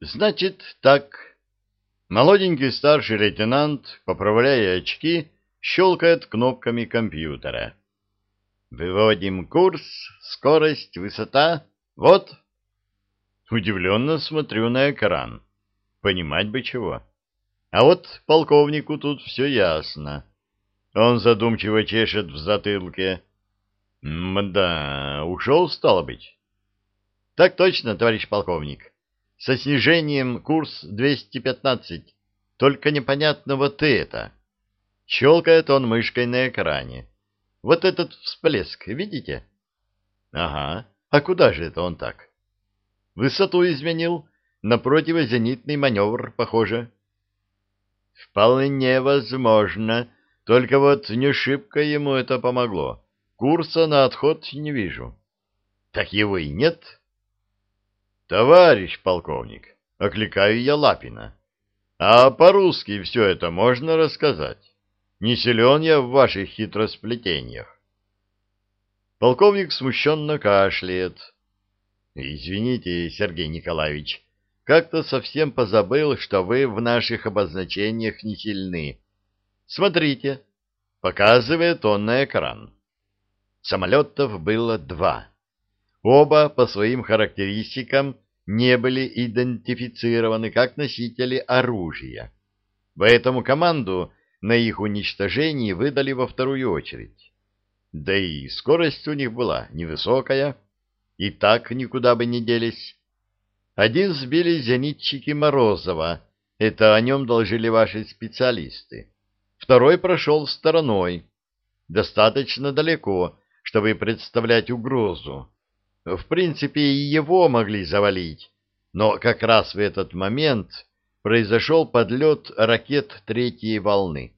Значит, так. Молоденький старший лейтенант, поправляя очки, щелкает кнопками компьютера. Выводим курс, скорость, высота. Вот. Удивленно смотрю на экран. Понимать бы чего. А вот полковнику тут все ясно. Он задумчиво чешет в затылке. Мда, ушел, стало быть. Так точно, товарищ полковник. Со снижением курс 215. Только непонятно вот это. Щелкает он мышкой на экране. Вот этот всплеск, видите? Ага. А куда же это он так? Высоту изменил. На противозенитный маневр, похоже. Вполне возможно. Только вот не шибко ему это помогло. Курса на отход не вижу. Так его и нет. Товарищ полковник, окликаю я Лапина. А по-русски все это можно рассказать? Не силен я в ваших хитросплетениях. Полковник смущенно кашляет. Извините, Сергей Николаевич, как-то совсем позабыл, что вы в наших обозначениях не сильны. Смотрите, показывает он на экран. Самолетов было два. Оба по своим характеристикам не были идентифицированы как носители оружия. Поэтому команду на их уничтожение выдали во вторую очередь. Да и скорость у них была невысокая, и так никуда бы не делись. Один сбили зенитчики Морозова, это о нем доложили ваши специалисты. Второй прошел стороной, достаточно далеко, чтобы представлять угрозу. В принципе, и его могли завалить, но как раз в этот момент произошел подлет ракет третьей волны.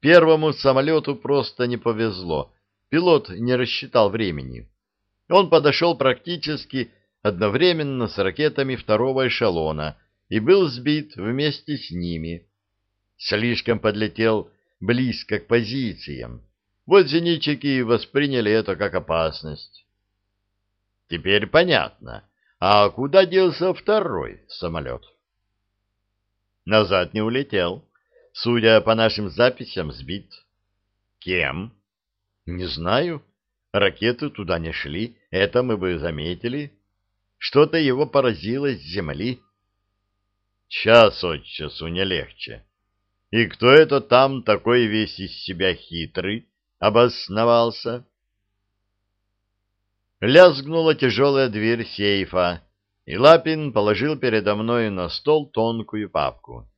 Первому самолету просто не повезло, пилот не рассчитал времени. Он подошел практически одновременно с ракетами второго эшелона и был сбит вместе с ними. Слишком подлетел близко к позициям. Вот зенитчики восприняли это как опасность. Теперь понятно. А куда делся второй самолет? Назад не улетел. Судя по нашим записям, сбит. Кем? Не знаю. Ракеты туда не шли, это мы бы заметили. Что-то его поразило с земли. Час от часу не легче. И кто это там такой весь из себя хитрый обосновался? Лязгнула тяжелая дверь сейфа, и Лапин положил передо мной на стол тонкую папку.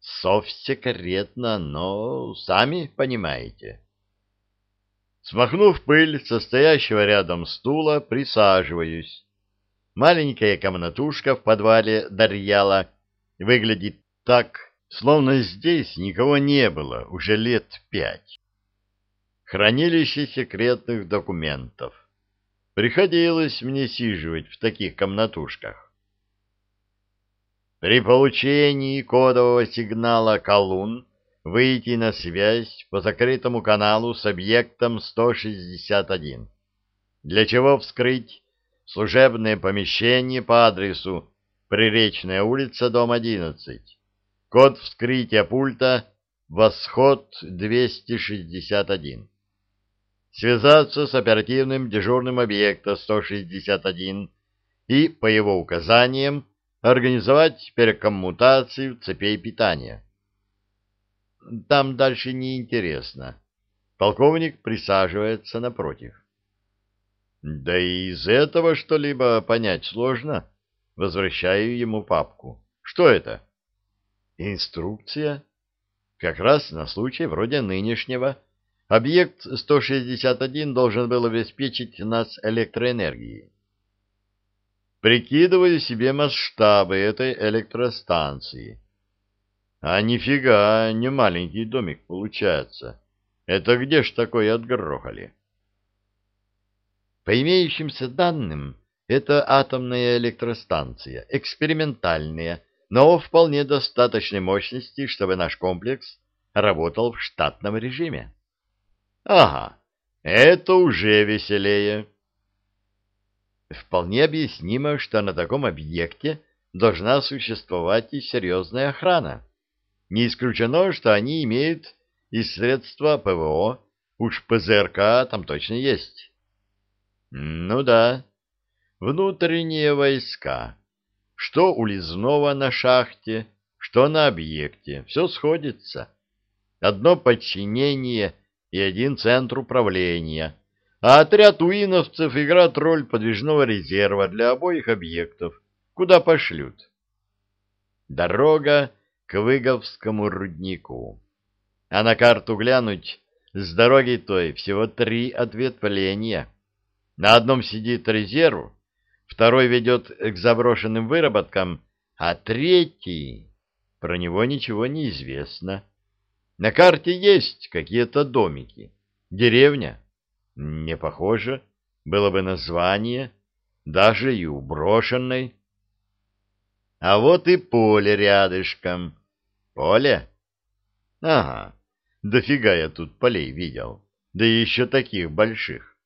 Совсекретно, но сами понимаете. Смахнув пыль состоящего рядом стула, присаживаюсь. Маленькая комнатушка в подвале Дарьяла выглядит так, словно здесь никого не было уже лет пять. Хранилище секретных документов. Приходилось мне сиживать в таких комнатушках. При получении кодового сигнала «Колун» выйти на связь по закрытому каналу с объектом 161, для чего вскрыть служебное помещение по адресу Приречная улица, дом 11. Код вскрытия пульта «Восход 261» связаться с оперативным дежурным объекта 161 и, по его указаниям, организовать перекоммутацию цепей питания. Там дальше неинтересно. Полковник присаживается напротив. Да и из этого что-либо понять сложно. Возвращаю ему папку. Что это? Инструкция. Как раз на случай вроде нынешнего Объект 161 должен был обеспечить нас электроэнергией. Прикидываю себе масштабы этой электростанции. А нифига, не маленький домик получается. Это где ж такое отгрохали? По имеющимся данным, это атомная электростанция, экспериментальная, но вполне достаточной мощности, чтобы наш комплекс работал в штатном режиме. Ага, это уже веселее. Вполне объяснимо, что на таком объекте должна существовать и серьезная охрана. Не исключено, что они имеют и средства ПВО, уж ПЗРК там точно есть. Ну да, внутренние войска. Что у Лизного на шахте, что на объекте, все сходится. Одно подчинение и один центр управления, а отряд уиновцев играет роль подвижного резерва для обоих объектов, куда пошлют. Дорога к Выговскому руднику. А на карту глянуть, с дороги той всего три ответвления. На одном сидит резерв, второй ведет к заброшенным выработкам, а третий... Про него ничего не известно. На карте есть какие-то домики. Деревня? Не похоже. Было бы название, даже и у брошенной. А вот и поле рядышком. Поле? Ага, дофига я тут полей видел. Да еще таких больших.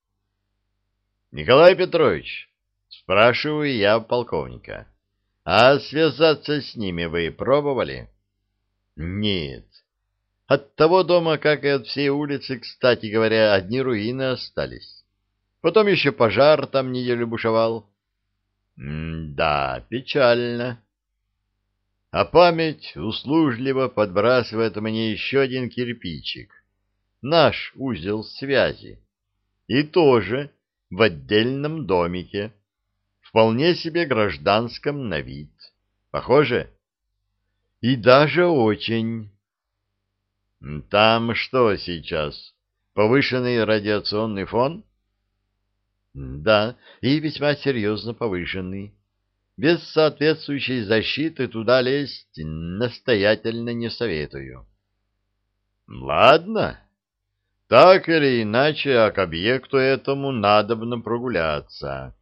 Николай Петрович, спрашиваю я полковника, а связаться с ними вы пробовали? Нет. От того дома, как и от всей улицы, кстати говоря, одни руины остались. Потом еще пожар там неделю бушевал. М да, печально. А память услужливо подбрасывает мне еще один кирпичик. Наш узел связи. И тоже в отдельном домике. Вполне себе гражданском на вид. Похоже? И даже очень. Там что сейчас? Повышенный радиационный фон? Да, и весьма серьезно повышенный. Без соответствующей защиты туда лезть настоятельно не советую. Ладно. Так или иначе, а к объекту этому надобно прогуляться.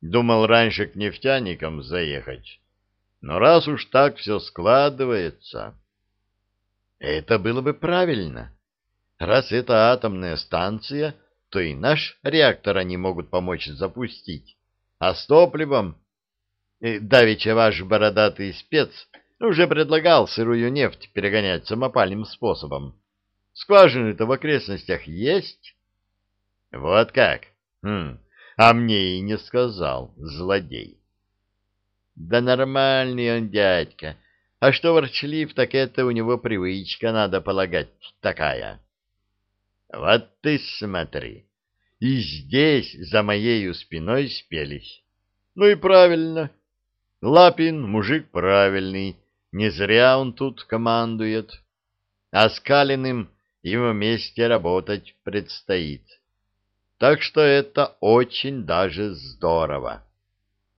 Думал раньше к нефтяникам заехать. Но раз уж так все складывается... Это было бы правильно. Раз это атомная станция, то и наш реактор они могут помочь запустить. А с топливом... Э, давеча ваш бородатый спец уже предлагал сырую нефть перегонять самопальным способом. Скважины-то в окрестностях есть? Вот как? Хм, а мне и не сказал, злодей. Да нормальный он дядька, а что ворчлив, так это у него привычка, надо полагать, такая. Вот ты смотри, и здесь за моею спиной спелись. Ну и правильно. Лапин мужик правильный, не зря он тут командует. А с Калиным им вместе работать предстоит. Так что это очень даже здорово.